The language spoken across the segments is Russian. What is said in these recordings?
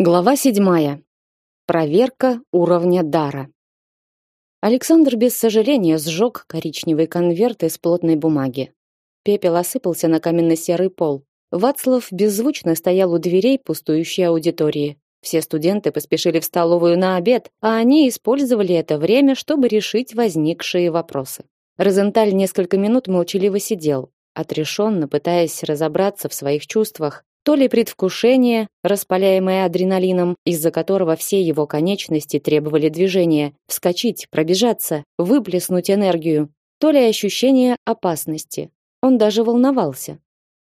Глава седьмая. Проверка уровня дара. Александр без сожаления сжег коричневый конверт из плотной бумаги. Пепел осыпался на каменно-серый пол. Вацлав беззвучно стоял у дверей пустующей аудитории. Все студенты поспешили в столовую на обед, а они использовали это время, чтобы решить возникшие вопросы. Розенталь несколько минут молчаливо сидел, отрешенно пытаясь разобраться в своих чувствах, то ли предвкушение, распаляемое адреналином, из-за которого все его конечности требовали движения, вскочить, пробежаться, выплеснуть энергию, то ли ощущение опасности. Он даже волновался.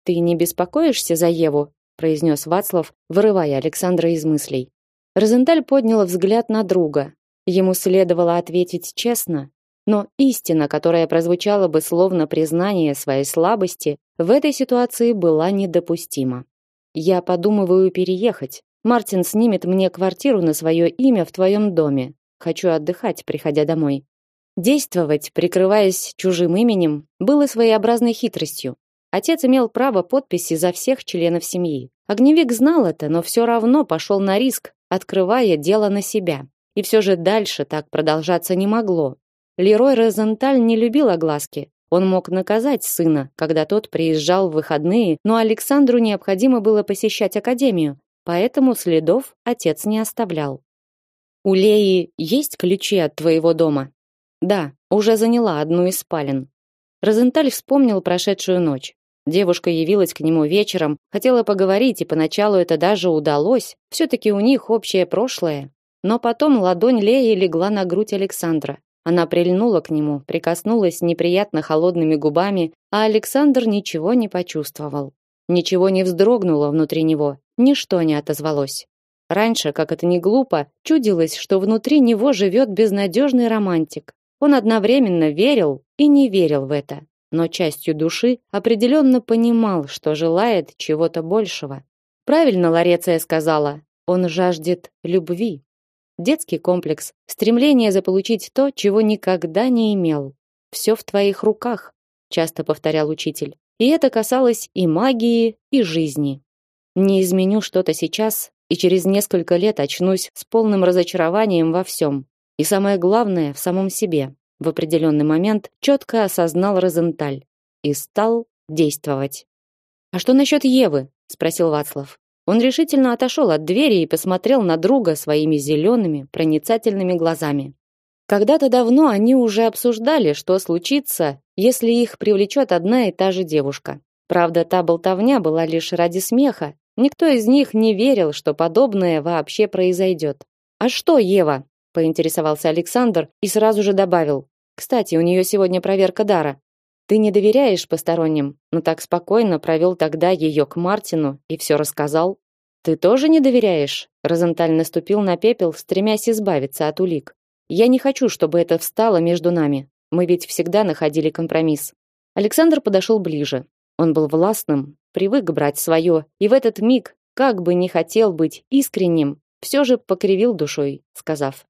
Ты не беспокоишься за Еву, произнес Вацлав, вырывая Александра из мыслей. Розенталь поднял взгляд на друга. Ему следовало ответить честно, но истина, которая прозвучала бы словно признание своей слабости, в этой ситуации была недопустима. Я подумываю переехать. Мартин снимет мне квартиру на свое имя в твоем доме. Хочу отдыхать, приходя домой. Действовать, прикрываясь чужим именем, было своеобразной хитростью. Отец имел право подписи за всех членов семьи. Огневик знал это, но все равно пошел на риск, открывая дело на себя. И все же дальше так продолжаться не могло. Лерой Розенталь не любил огласки, он мог наказать сына, когда тот приезжал в выходные, но Александру необходимо было посещать академию, поэтому следов отец не оставлял. У Леи есть ключи от твоего дома? Да, уже заняла одну из спален. Розенталь вспомнил прошедшую ночь. Девушка явилась к нему вечером, хотела поговорить, и поначалу это даже удалось. все таки у них общее прошлое. Но потом ладонь Леи легла на грудь Александра. Она прильнула к нему, прикоснулась неприятно холодными губами, а Александр ничего не почувствовал. Ничего не вздрогнуло внутри него, ничто не отозвалось. Раньше, как это ни глупо, чудилось, что внутри него живет безнадежный романтик. Он одновременно верил и не верил в это, но частью души определенно понимал, что желает чего-то большего. Правильно Лареция сказала, он жаждет любви. Детский комплекс, стремление заполучить то, чего никогда не имел. Все в твоих руках, часто повторял учитель. И это касалось и магии, и жизни. Не изменю что-то сейчас, и через несколько лет очнусь с полным разочарованием во всем. И самое главное, в самом себе. В определенный момент четко осознал Розенталь и стал действовать. А что насчет Евы? спросил Вацлав. Он решительно отошел от двери и посмотрел на друга своими зелеными, проницательными глазами. Когда-то давно они уже обсуждали, что случится, если их привлечет одна и та же девушка. Правда, та болтовня была лишь ради смеха. Никто из них не верил, что подобное вообще произойдет. А что, Ева? поинтересовался Александр и сразу же добавил: "Кстати, у нее сегодня проверка дара. Ты не доверяешь посторонним, но так спокойно провел тогда ее к Мартину и все рассказал. Ты тоже не доверяешь? Розенталь наступил на пепел, стремясь избавиться от улик. Я не хочу, чтобы это встало между нами. Мы ведь всегда находили компромисс. Александр подошел ближе. Он был властным, привык брать свое, и в этот миг, как бы не хотел быть искренним, все же покривил душой, сказав: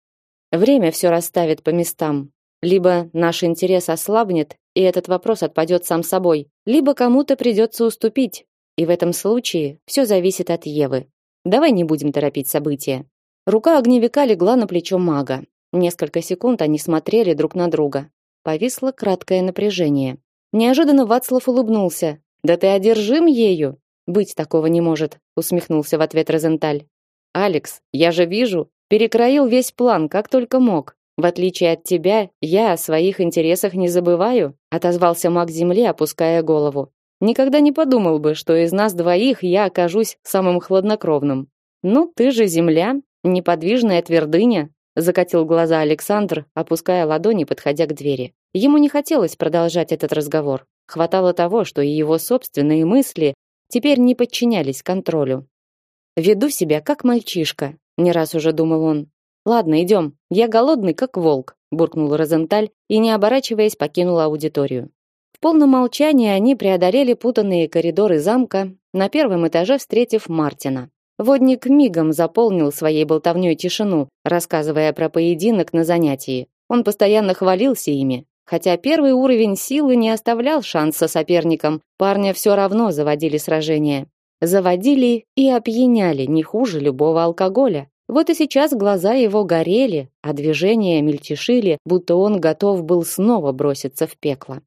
"Время все расставит по местам. Либо наш интерес ослабнет, и этот вопрос отпадет сам собой, либо кому-то придется уступить. И в этом случае все зависит от Евы. Давай не будем торопить события. Рука огневика легла на плечо мага. Несколько секунд они смотрели друг на друга. Повисло краткое напряжение. Неожиданно Вацлав улыбнулся. Да ты одержим ею. Быть такого не может, усмехнулся в ответ Розенталь. Алекс, я же вижу, перекроил весь план, как только мог. В отличие от тебя, я о своих интересах не забываю, отозвался маг земли, опуская голову. Никогда не подумал бы, что из нас двоих я окажусь самым хладнокровным. Ну, ты же земля, неподвижная твердыня, закатил глаза Александр, опуская ладони, подходя к двери. Ему не хотелось продолжать этот разговор. Хватало того, что и его собственные мысли теперь не подчинялись контролю. Веду себя как мальчишка, не раз уже думал он. Ладно, идем. Я голодный, как волк, буркнул Розенталь и, не оборачиваясь, покинул аудиторию. В полном молчании они преодолели путанные коридоры замка, на первом этаже встретив Мартина. Водник мигом заполнил своей болтовнёй тишину, рассказывая про поединок на занятии. Он постоянно хвалился ими, хотя первый уровень силы не оставлял шанса соперникам. Парня все равно заводили сражения. заводили и опьяняли не хуже любого алкоголя. Вот и сейчас глаза его горели, а движения мельтешили, будто он готов был снова броситься в пекло.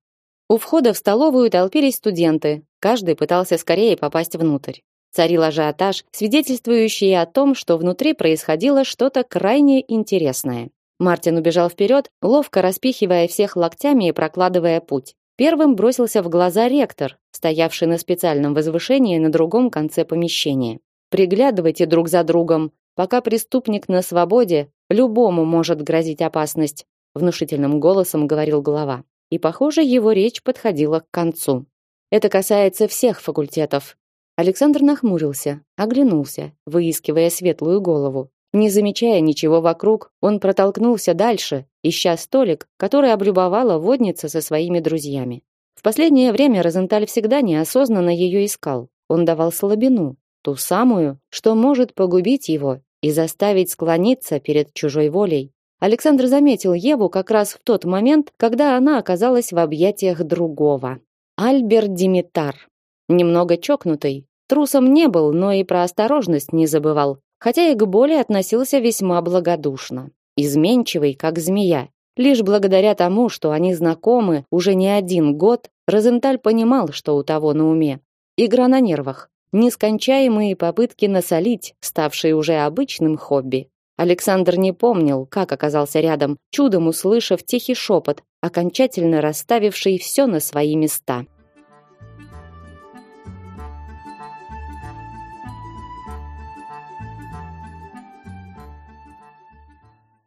У входа в столовую толпились студенты, каждый пытался скорее попасть внутрь. Царил ажиотаж, свидетельствующий о том, что внутри происходило что-то крайне интересное. Мартин убежал вперед, ловко распихивая всех локтями и прокладывая путь. Первым бросился в глаза ректор, стоявший на специальном возвышении на другом конце помещения. Приглядывайте друг за другом, пока преступник на свободе, любому может грозить опасность, внушительным голосом говорил глава. И, похоже, его речь подходила к концу. Это касается всех факультетов. Александр нахмурился, оглянулся, выискивая светлую голову. Не замечая ничего вокруг, он протолкнулся дальше, ища столик, который облюбовала водница со своими друзьями. В последнее время Розенталь всегда неосознанно ее искал. Он давал слабину, ту самую, что может погубить его и заставить склониться перед чужой волей. Александр заметил Еву как раз в тот момент, когда она оказалась в объятиях другого. Альберт Димитар. Немного чокнутый, трусом не был, но и про осторожность не забывал хотя и к боли относился весьма благодушно. Изменчивый, как змея. Лишь благодаря тому, что они знакомы уже не один год, Розенталь понимал, что у того на уме. Игра на нервах, нескончаемые попытки насолить, ставшие уже обычным хобби. Александр не помнил, как оказался рядом, чудом услышав тихий шепот, окончательно расставивший все на свои места.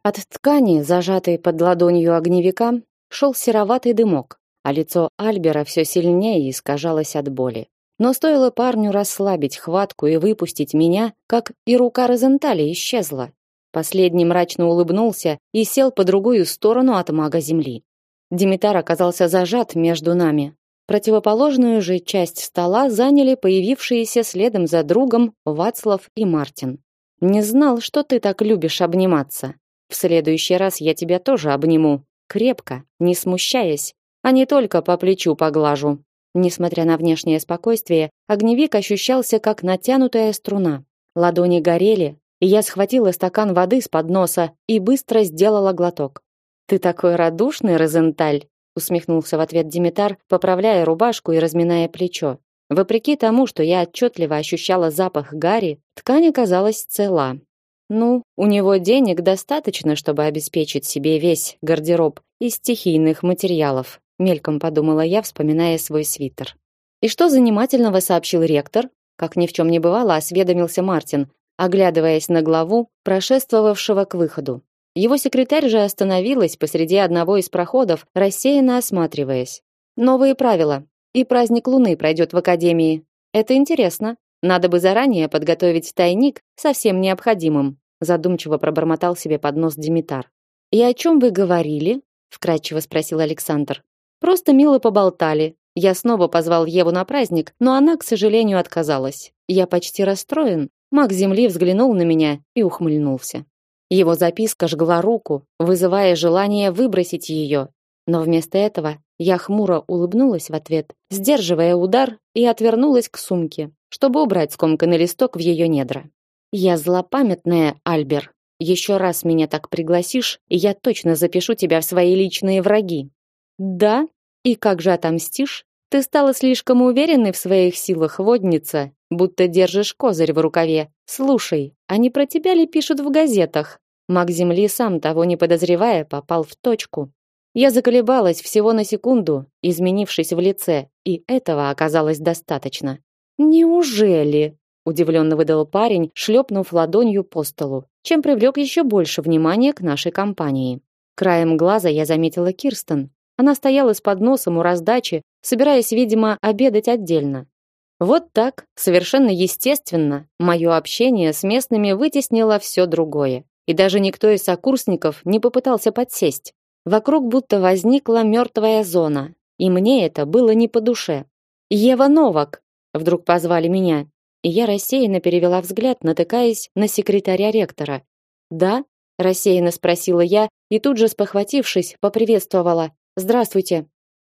От ткани, зажатой под ладонью огневика, шел сероватый дымок, а лицо Альбера все сильнее искажалось от боли. Но стоило парню расслабить хватку и выпустить меня, как и рука Розентали исчезла. Последний мрачно улыбнулся и сел по другую сторону от мага земли. Димитар оказался зажат между нами. Противоположную же часть стола заняли появившиеся следом за другом Вацлав и Мартин. Не знал, что ты так любишь обниматься, в следующий раз я тебя тоже обниму, крепко, не смущаясь, а не только по плечу поглажу. Несмотря на внешнее спокойствие, огневик ощущался как натянутая струна. Ладони горели, и я схватила стакан воды с подноса и быстро сделала глоток. Ты такой радушный, Розенталь, усмехнулся в ответ Димитар, поправляя рубашку и разминая плечо. Вопреки тому, что я отчетливо ощущала запах гари, ткань оказалась цела. Ну, у него денег достаточно, чтобы обеспечить себе весь гардероб из стихийных материалов, мельком подумала я, вспоминая свой свитер. И что занимательного сообщил ректор? Как ни в чем не бывало, осведомился Мартин, оглядываясь на главу, прошествовавшего к выходу. Его секретарь же остановилась посреди одного из проходов, рассеянно осматриваясь. Новые правила. И праздник Луны пройдет в академии. Это интересно. Надо бы заранее подготовить тайник со всем необходимым задумчиво пробормотал себе под нос Димитар. И о чем вы говорили? вкратчиво спросил Александр. Просто мило поболтали. Я снова позвал Еву на праздник, но она, к сожалению, отказалась. Я почти расстроен. Маг земли взглянул на меня и ухмыльнулся. Его записка жгла руку, вызывая желание выбросить ее. Но вместо этого я хмуро улыбнулась в ответ, сдерживая удар, и отвернулась к сумке, чтобы убрать скомканный листок в ее недра. Я злопамятная, Альбер. Еще раз меня так пригласишь, и я точно запишу тебя в свои личные враги. Да? И как же отомстишь? Ты стала слишком уверенной в своих силах, водница, будто держишь козырь в рукаве. Слушай, а не про тебя ли пишут в газетах? Маг Земли, сам того не подозревая, попал в точку. Я заколебалась всего на секунду, изменившись в лице, и этого оказалось достаточно. Неужели? удивленно выдал парень, шлепнув ладонью по столу, чем привлек еще больше внимания к нашей компании. Краем глаза я заметила Кирстен. Она стояла с подносом у раздачи, собираясь, видимо, обедать отдельно. Вот так, совершенно естественно, мое общение с местными вытеснило все другое. И даже никто из сокурсников не попытался подсесть. Вокруг будто возникла мертвая зона, и мне это было не по душе. «Ева Новак!» Вдруг позвали меня, и я рассеянно перевела взгляд, натыкаясь на секретаря ректора. "Да?" рассеянно спросила я и тут же спохватившись, поприветствовала: "Здравствуйте".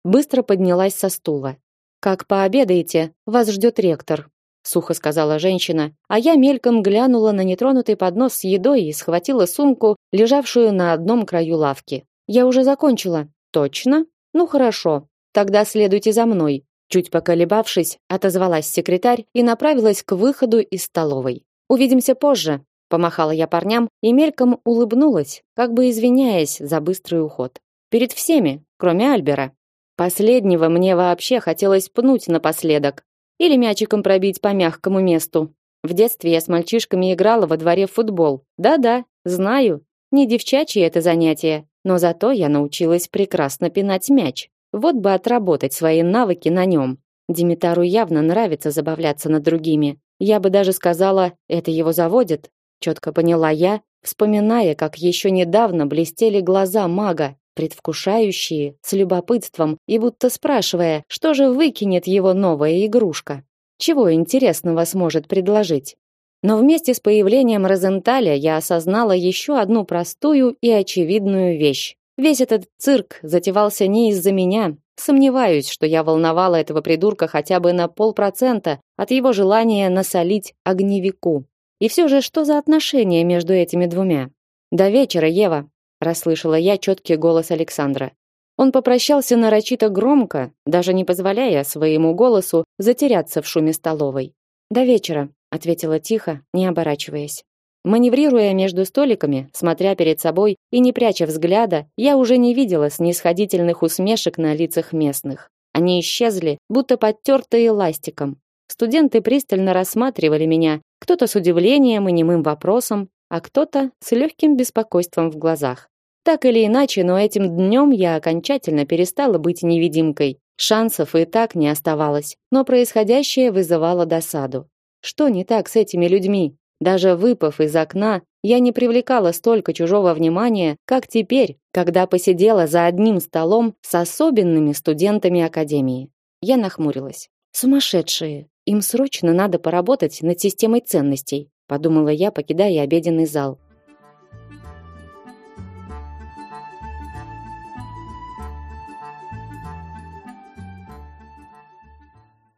Быстро поднялась со стула. "Как пообедаете? Вас ждет ректор". сухо сказала женщина, а я мельком глянула на нетронутый поднос с едой и схватила сумку, лежавшую на одном краю лавки. Я уже закончила. Точно? Ну хорошо. Тогда следуйте за мной. Чуть поколебавшись, отозвалась секретарь и направилась к выходу из столовой. Увидимся позже, помахала я парням и мельком улыбнулась, как бы извиняясь за быстрый уход. Перед всеми, кроме Альбера. Последнего мне вообще хотелось пнуть напоследок или мячиком пробить по мягкому месту. В детстве я с мальчишками играла во дворе в футбол. Да-да, знаю, не девчачье это занятие, но зато я научилась прекрасно пинать мяч. Вот бы отработать свои навыки на нем. Димитару явно нравится забавляться над другими. Я бы даже сказала, это его заводит. Четко поняла я, вспоминая, как еще недавно блестели глаза мага, предвкушающие, с любопытством и будто спрашивая, что же выкинет его новая игрушка. Чего интересного сможет предложить? Но вместе с появлением Розенталя я осознала еще одну простую и очевидную вещь. Весь этот цирк затевался не из-за меня. Сомневаюсь, что я волновала этого придурка хотя бы на полпроцента от его желания насолить огневику. И все же, что за отношения между этими двумя? До вечера, Ева, расслышала я четкий голос Александра. Он попрощался нарочито громко, даже не позволяя своему голосу затеряться в шуме столовой. До вечера, ответила тихо, не оборачиваясь. Маневрируя между столиками, смотря перед собой и не пряча взгляда, я уже не видела снисходительных усмешек на лицах местных. Они исчезли, будто подтертые ластиком. Студенты пристально рассматривали меня, кто-то с удивлением и немым вопросом, а кто-то с легким беспокойством в глазах. Так или иначе, но этим днем я окончательно перестала быть невидимкой. Шансов и так не оставалось, но происходящее вызывало досаду. Что не так с этими людьми? Даже выпав из окна, я не привлекала столько чужого внимания, как теперь, когда посидела за одним столом с особенными студентами академии. Я нахмурилась. Сумасшедшие. Им срочно надо поработать над системой ценностей, подумала я, покидая обеденный зал.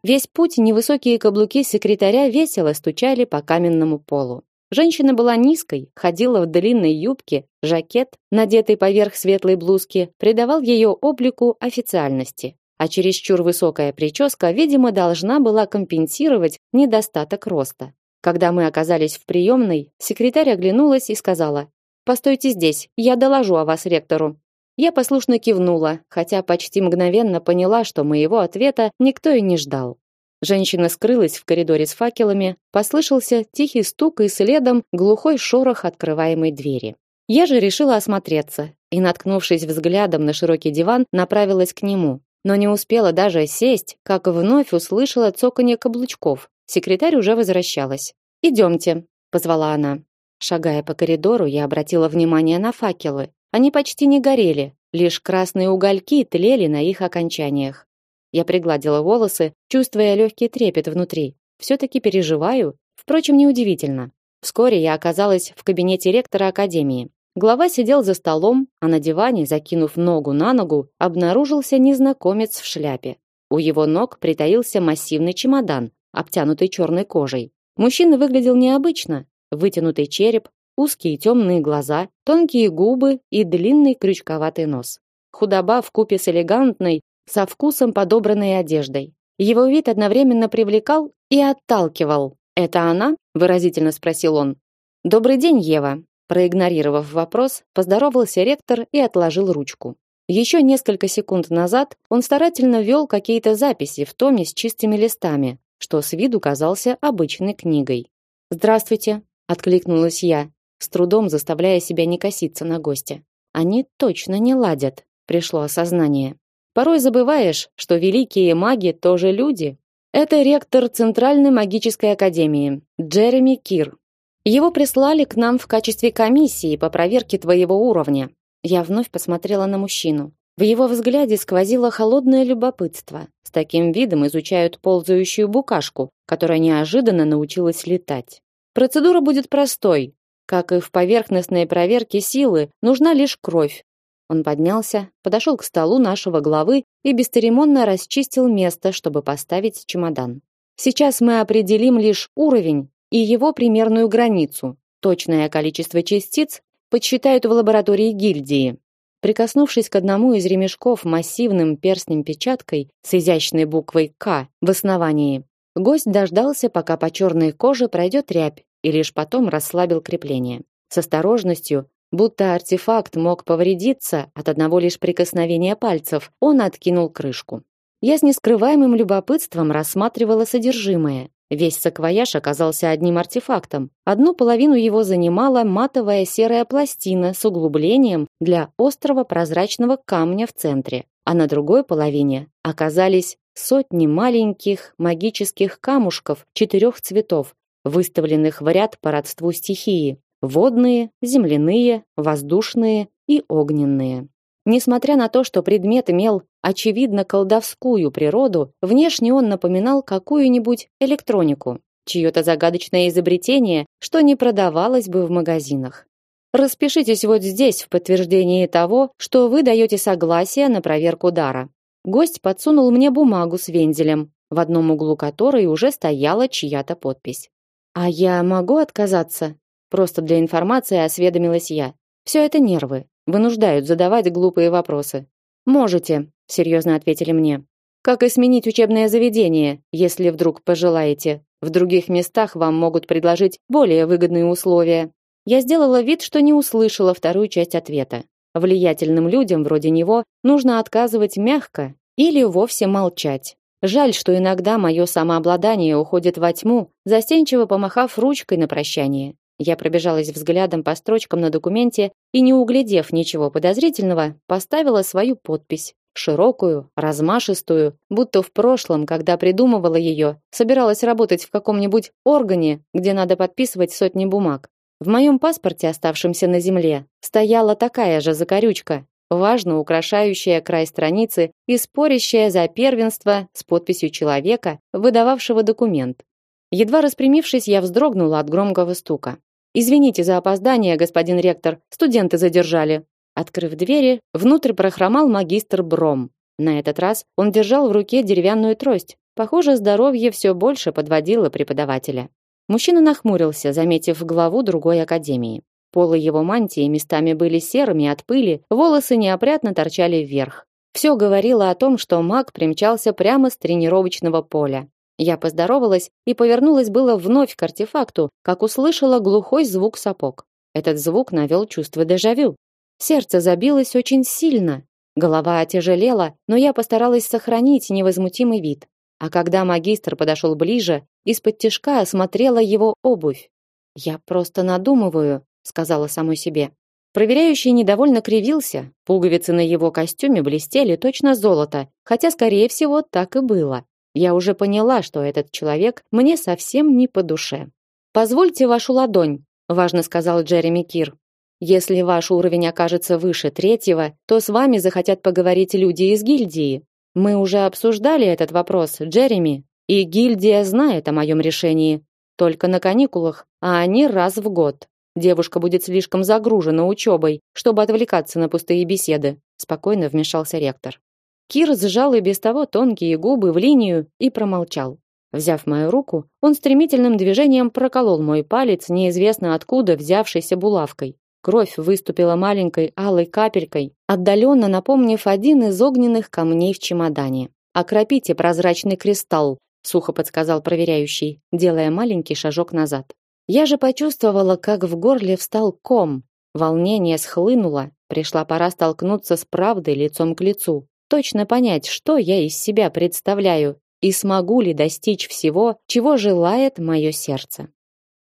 Весь путь невысокие каблуки секретаря весело стучали по каменному полу. Женщина была низкой, ходила в длинной юбке, жакет, надетый поверх светлой блузки, придавал ее облику официальности. А чересчур высокая прическа, видимо, должна была компенсировать недостаток роста. Когда мы оказались в приемной, секретарь оглянулась и сказала: "Постойте здесь, я доложу о вас ректору". Я послушно кивнула, хотя почти мгновенно поняла, что моего ответа никто и не ждал. Женщина скрылась в коридоре с факелами, послышался тихий стук и следом глухой шорох открываемой двери. Я же решила осмотреться и, наткнувшись взглядом на широкий диван, направилась к нему. Но не успела даже сесть, как вновь услышала цоканье каблучков. Секретарь уже возвращалась. «Идемте», — позвала она. Шагая по коридору, я обратила внимание на факелы. Они почти не горели, лишь красные угольки тлели на их окончаниях. Я пригладила волосы, чувствуя легкий трепет внутри. Все-таки переживаю. Впрочем, неудивительно. Вскоре я оказалась в кабинете ректора академии. Глава сидел за столом, а на диване, закинув ногу на ногу, обнаружился незнакомец в шляпе. У его ног притаился массивный чемодан, обтянутый черной кожей. Мужчина выглядел необычно. Вытянутый череп, узкие темные глаза, тонкие губы и длинный крючковатый нос. Худоба в купе с элегантной, со вкусом подобранной одеждой. Его вид одновременно привлекал и отталкивал. «Это она?» – выразительно спросил он. «Добрый день, Ева!» Проигнорировав вопрос, поздоровался ректор и отложил ручку. Еще несколько секунд назад он старательно вел какие-то записи в томе с чистыми листами, что с виду казался обычной книгой. «Здравствуйте!» – откликнулась я, с трудом заставляя себя не коситься на гостя. Они точно не ладят, пришло осознание. Порой забываешь, что великие маги тоже люди. Это ректор Центральной магической академии, Джереми Кир. Его прислали к нам в качестве комиссии по проверке твоего уровня. Я вновь посмотрела на мужчину. В его взгляде сквозило холодное любопытство. С таким видом изучают ползающую букашку, которая неожиданно научилась летать. Процедура будет простой, как и в поверхностной проверке силы, нужна лишь кровь. Он поднялся, подошел к столу нашего главы и бесцеремонно расчистил место, чтобы поставить чемодан. Сейчас мы определим лишь уровень и его примерную границу. Точное количество частиц подсчитают в лаборатории гильдии. Прикоснувшись к одному из ремешков массивным перстнем-печаткой с изящной буквой «К» в основании, гость дождался, пока по черной коже пройдет рябь, и лишь потом расслабил крепление. С осторожностью, будто артефакт мог повредиться от одного лишь прикосновения пальцев, он откинул крышку. Я с нескрываемым любопытством рассматривала содержимое. Весь саквояж оказался одним артефактом. Одну половину его занимала матовая серая пластина с углублением для острого прозрачного камня в центре, а на другой половине оказались сотни маленьких магических камушков четырех цветов, выставленных в ряд по родству стихии: водные, земляные, воздушные и огненные. Несмотря на то, что предмет имел очевидно колдовскую природу, внешне он напоминал какую-нибудь электронику, чье-то загадочное изобретение, что не продавалось бы в магазинах. Распишитесь вот здесь в подтверждении того, что вы даете согласие на проверку дара. Гость подсунул мне бумагу с вензелем, в одном углу которой уже стояла чья-то подпись. А я могу отказаться? Просто для информации осведомилась я. Все это нервы, вынуждают задавать глупые вопросы. Можете, серьезно ответили мне. Как и сменить учебное заведение, если вдруг пожелаете. В других местах вам могут предложить более выгодные условия. Я сделала вид, что не услышала вторую часть ответа. Влиятельным людям вроде него нужно отказывать мягко или вовсе молчать. Жаль, что иногда мое самообладание уходит во тьму, застенчиво помахав ручкой на прощание. Я пробежалась взглядом по строчкам на документе и, не углядев ничего подозрительного, поставила свою подпись. Широкую, размашистую, будто в прошлом, когда придумывала ее, собиралась работать в каком-нибудь органе, где надо подписывать сотни бумаг. В моем паспорте, оставшемся на земле, стояла такая же закорючка, важно украшающая край страницы и спорящая за первенство с подписью человека, выдававшего документ. Едва распрямившись, я вздрогнула от громкого стука. Извините за опоздание, господин ректор, студенты задержали. Открыв двери, внутрь прохромал магистр Бром. На этот раз он держал в руке деревянную трость. Похоже, здоровье все больше подводило преподавателя. Мужчина нахмурился, заметив главу другой академии. Полы его мантии местами были серыми от пыли, волосы неопрятно торчали вверх. Все говорило о том, что маг примчался прямо с тренировочного поля. Я поздоровалась и повернулась было вновь к артефакту, как услышала глухой звук сапог. Этот звук навел чувство дежавю. Сердце забилось очень сильно, голова отяжелела, но я постаралась сохранить невозмутимый вид. А когда магистр подошел ближе, из-под тишка осмотрела его обувь. Я просто надумываю, сказала самой себе. Проверяющий недовольно кривился. Пуговицы на его костюме блестели точно золото, хотя скорее всего так и было. Я уже поняла, что этот человек мне совсем не по душе. Позвольте вашу ладонь, важно сказал Джереми Кир. Если ваш уровень окажется выше третьего, то с вами захотят поговорить люди из гильдии. Мы уже обсуждали этот вопрос, Джереми, и гильдия знает о моем решении. Только на каникулах, а они раз в год. Девушка будет слишком загружена учебой, чтобы отвлекаться на пустые беседы, спокойно вмешался ректор. Кир сжал и без того тонкие губы в линию и промолчал. Взяв мою руку, он стремительным движением проколол мой палец неизвестно откуда взявшейся булавкой. Кровь выступила маленькой алой капелькой, отдаленно напомнив один из огненных камней в чемодане. «Окропите прозрачный кристалл», — сухо подсказал проверяющий, делая маленький шажок назад. Я же почувствовала, как в горле встал ком. Волнение схлынуло, пришла пора столкнуться с правдой лицом к лицу точно понять, что я из себя представляю и смогу ли достичь всего, чего желает мое сердце.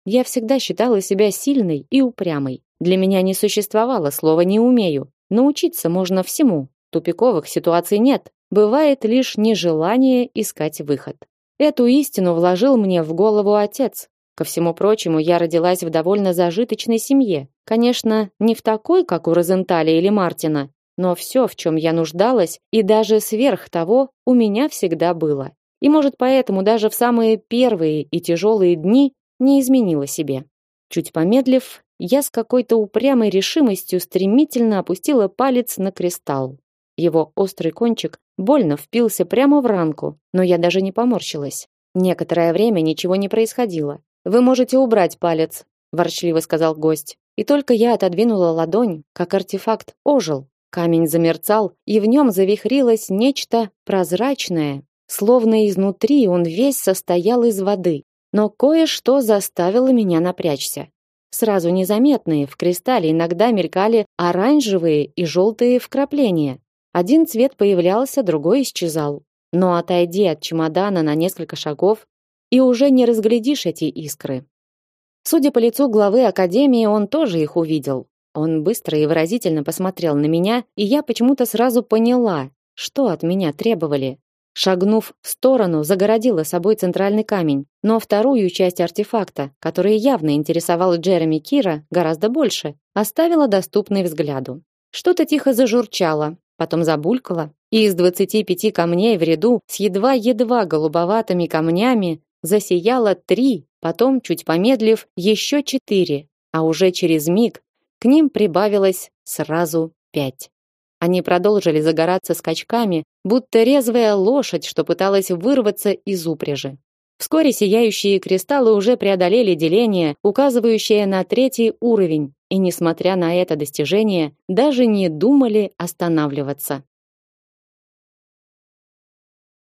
Я всегда считала себя сильной и упрямой. Для меня не существовало слова не умею. Научиться можно всему. Тупиковых ситуаций нет. Бывает лишь нежелание искать выход. Эту истину вложил мне в голову отец. Ко всему прочему, я родилась в довольно зажиточной семье. Конечно, не в такой, как у Розенталя или Мартина, но все, в чем я нуждалась, и даже сверх того, у меня всегда было. И может поэтому даже в самые первые и тяжелые дни не изменила себе. Чуть помедлив, я с какой-то упрямой решимостью стремительно опустила палец на кристалл. Его острый кончик больно впился прямо в ранку, но я даже не поморщилась. Некоторое время ничего не происходило. Вы можете убрать палец, ворчливо сказал гость. И только я отодвинула ладонь, как артефакт ожил. Камень замерцал, и в нем завихрилось нечто прозрачное, словно изнутри он весь состоял из воды. Но кое-что заставило меня напрячься. Сразу незаметные в кристалле иногда мелькали оранжевые и желтые вкрапления. Один цвет появлялся, другой исчезал. Но отойди от чемодана на несколько шагов, и уже не разглядишь эти искры. Судя по лицу главы академии, он тоже их увидел. Он быстро и выразительно посмотрел на меня, и я почему-то сразу поняла, что от меня требовали. Шагнув в сторону, загородила собой центральный камень, но вторую часть артефакта, которая явно интересовала Джереми Кира гораздо больше, оставила доступной взгляду. Что-то тихо зажурчало, потом забулькало, и из двадцати пяти камней в ряду с едва-едва голубоватыми камнями засияло три, потом, чуть помедлив, еще четыре, а уже через миг к ним прибавилось сразу пять. Они продолжили загораться скачками, будто резвая лошадь, что пыталась вырваться из упряжи. Вскоре сияющие кристаллы уже преодолели деление, указывающее на третий уровень, и несмотря на это достижение, даже не думали останавливаться.